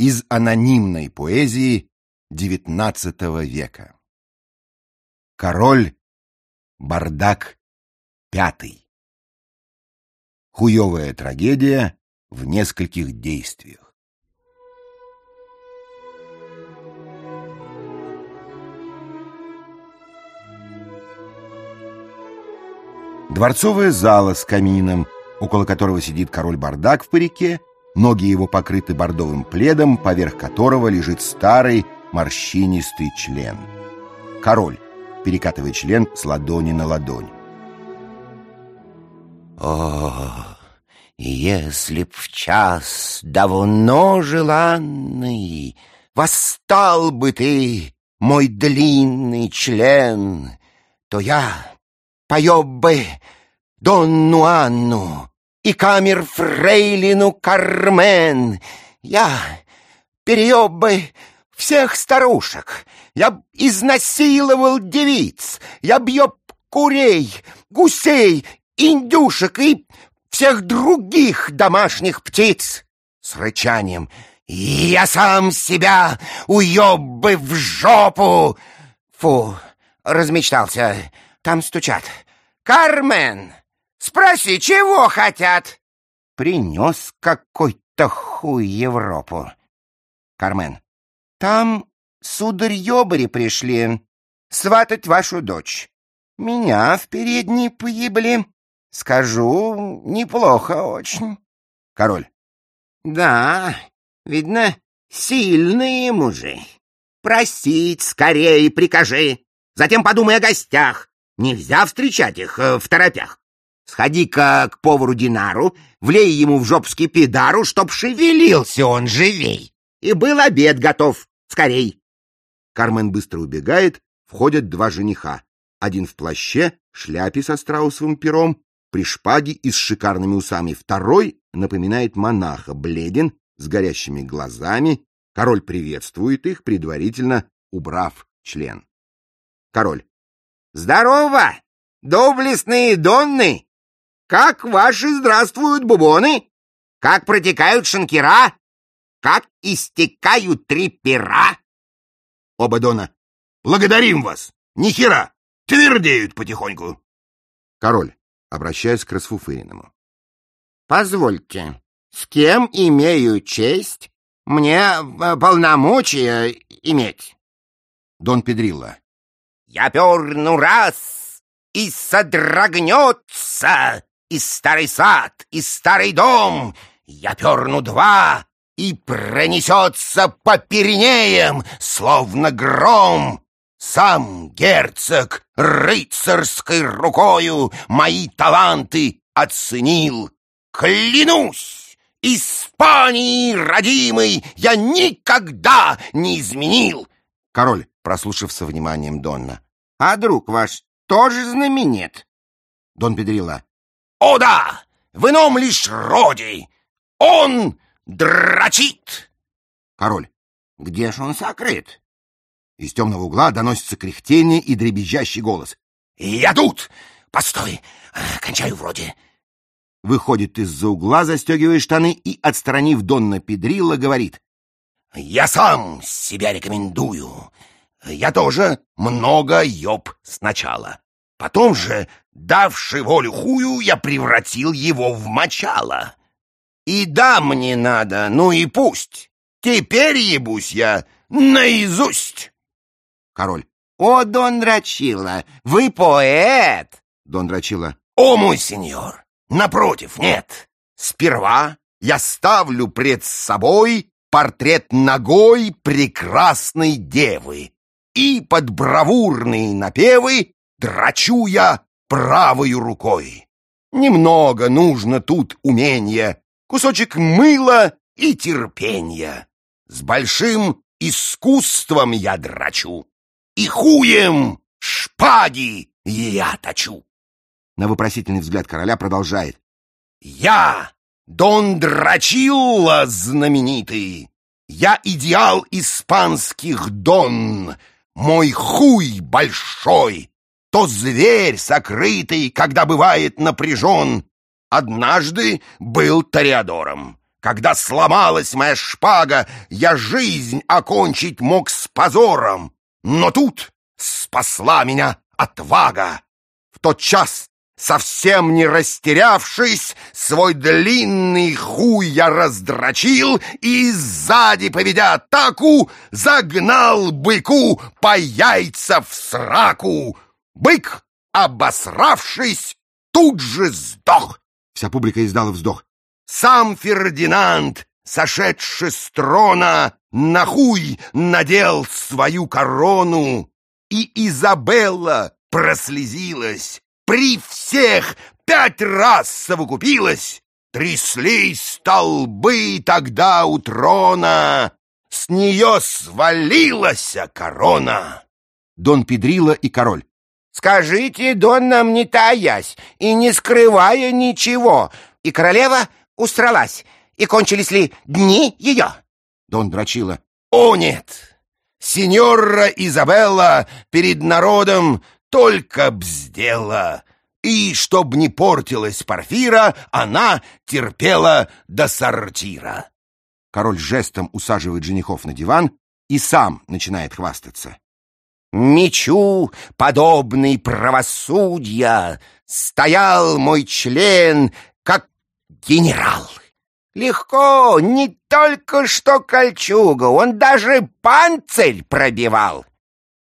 из анонимной поэзии XIX века. Король Бардак Пятый. Хуевая трагедия в нескольких действиях. Дворцовая зала с камином, около которого сидит король Бардак в парике, ноги его покрыты бордовым пледом, поверх которого лежит старый морщинистый член. Король, перекатывая член с ладони на ладонь. О, если б в час давно желанный Восстал бы ты, мой длинный член, То я поеб бы Донну Анну И камер фрейлину Кармен. Я перееб бы всех старушек, Я изнасиловал девиц, Я б курей, гусей, индюшек и всех других домашних птиц с рычанием. Я сам себя уеб бы в жопу! Фу, размечтался. Там стучат. Кармен, спроси, чего хотят? Принес какой-то хуй Европу. Кармен, там сударь-ёбари пришли сватать вашу дочь. Меня в передней поебли. Скажу, неплохо очень. Король. Да, видно, сильные мужи. Простить скорее прикажи. Затем подумай о гостях. Нельзя встречать их э, в торопях. Сходи-ка к повару Динару, влей ему в жопский пидару, чтоб шевелился он живей. И был обед готов. Скорей. Кармен быстро убегает, входят два жениха. Один в плаще, шляпе со страусовым пером, при шпаге и с шикарными усами. Второй напоминает монаха, бледен, с горящими глазами. Король приветствует их, предварительно убрав член. Король. Здорово, доблестные донны! Как ваши здравствуют бубоны? Как протекают шанкера? Как истекают три пера? Оба дона. Благодарим вас! Нихера! Твердеют потихоньку. Король обращаясь к Расфуфыриному. — Позвольте, с кем имею честь мне э, полномочия иметь? Дон Педрилла. — Я перну раз, и содрогнется и старый сад, и старый дом. Я перну два, и пронесется по Пиренеям, словно гром. Сам герцог рыцарской рукою мои таланты оценил. Клянусь, Испании родимый я никогда не изменил. Король, прослушав со вниманием Донна. А друг ваш тоже знаменит? Дон Педрила. О да, в ином лишь роде. Он дрочит. Король. Где ж он сокрыт? Из темного угла доносится кряхтение и дребезжащий голос. «Я тут! Постой! Кончаю вроде!» Выходит из-за угла, застегивая штаны и, отстранив Донна Педрилла, говорит. «Я сам себя рекомендую. Я тоже много ёб сначала. Потом же, давши волю хую, я превратил его в мочало. И да, мне надо, ну и пусть. Теперь ебусь я наизусть!» Король. «О, Дон Драчила, вы поэт!» Дон Драчила. «О, мой сеньор, напротив, нет. Сперва я ставлю пред собой портрет ногой прекрасной девы, и под бравурные напевы драчу я правою рукой. Немного нужно тут умения, кусочек мыла и терпения. С большим искусством я драчу и хуем шпаги я точу. На вопросительный взгляд короля продолжает. Я Дон Драчилла знаменитый, я идеал испанских Дон, мой хуй большой, то зверь сокрытый, когда бывает напряжен. Однажды был Тореадором, когда сломалась моя шпага, я жизнь окончить мог с позором. Но тут спасла меня отвага. В тот час, совсем не растерявшись, свой длинный хуй я раздрочил и сзади, поведя атаку, загнал быку по яйца в сраку. Бык, обосравшись, тут же сдох. Вся публика издала вздох. Сам Фердинанд, сошедший с трона, на хуй надел свою корону, и Изабелла прослезилась, при всех пять раз совокупилась. Тряслись столбы тогда у трона, с нее свалилась корона. Дон Педрила и король. Скажите, Дон, нам не таясь и не скрывая ничего, и королева устралась, и кончились ли дни ее? Дон Драчила. О, нет! Сеньора Изабелла перед народом только бздела, и, чтоб не портилась Порфира, она терпела до сортира. Король жестом усаживает женихов на диван и сам начинает хвастаться. Мечу, подобный правосудья, стоял мой член, как генерал. Легко, не только что кольчуга, он даже панцирь пробивал.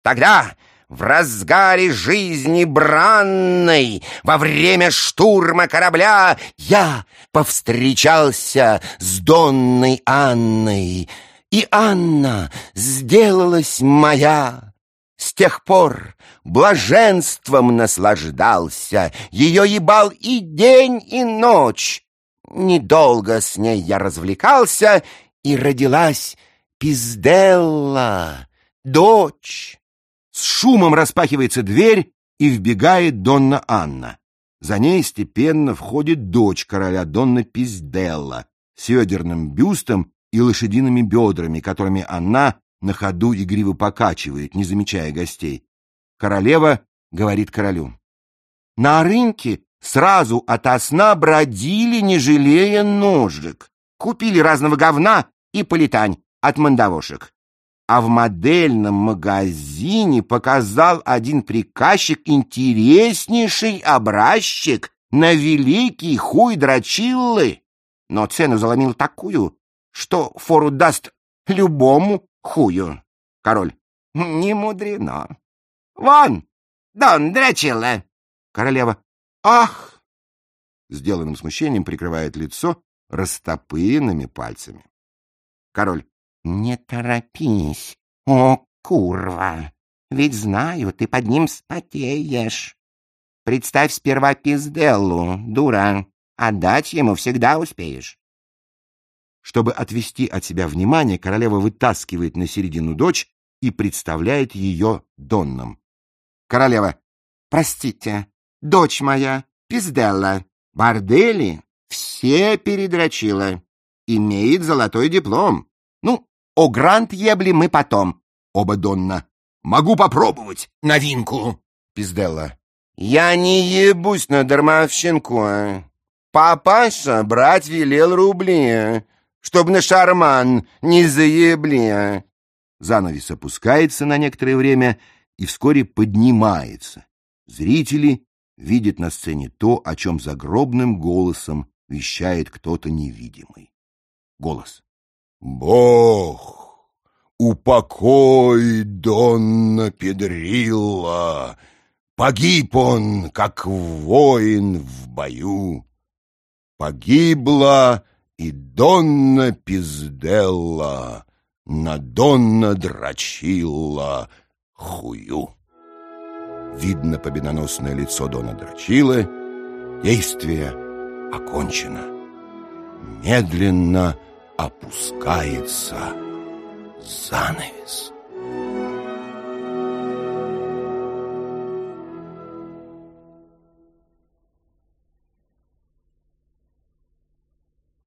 Тогда, в разгаре жизни бранной, во время штурма корабля, я повстречался с Донной Анной, и Анна сделалась моя. С тех пор блаженством наслаждался, ее ебал и день, и ночь. Недолго с ней я развлекался, и родилась Пизделла, дочь. С шумом распахивается дверь, и вбегает Донна Анна. За ней степенно входит дочь короля Донна Пизделла с ведерным бюстом и лошадиными бедрами, которыми она на ходу игриво покачивает, не замечая гостей. Королева говорит королю. На рынке сразу ото сна бродили, не жалея ножек. Купили разного говна и полетань от мандавошек. А в модельном магазине показал один приказчик интереснейший образчик на великий хуй дрочиллы. Но цену заломил такую, что фору даст любому хую. Король. Не мудрено. Вон, Дон Драчилла. Королева. Ах! Сделанным смущением прикрывает лицо растопыренными пальцами. Король. Не торопись, о, курва! Ведь знаю, ты под ним спотеешь. Представь сперва пизделлу, дура, а дать ему всегда успеешь. Чтобы отвести от себя внимание, королева вытаскивает на середину дочь и представляет ее Донном. Королева. «Простите, дочь моя, пизделла, бордели все передрочила. Имеет золотой диплом. Ну, о грант ебли мы потом. Оба Донна. Могу попробовать новинку. Пизделла. Я не ебусь на дармовщинку, а. Папаша брать велел рубли, а чтоб на шарман не заебли. Занавес опускается на некоторое время и вскоре поднимается. Зрители видят на сцене то, о чем загробным голосом вещает кто-то невидимый. Голос. «Бог, упокой Донна Педрилла! Погиб он, как воин в бою! Погибла и Донна Пизделла на Донна Драчилла хую. Видно победоносное лицо Дона Драчилы. Действие окончено. Медленно опускается занавес.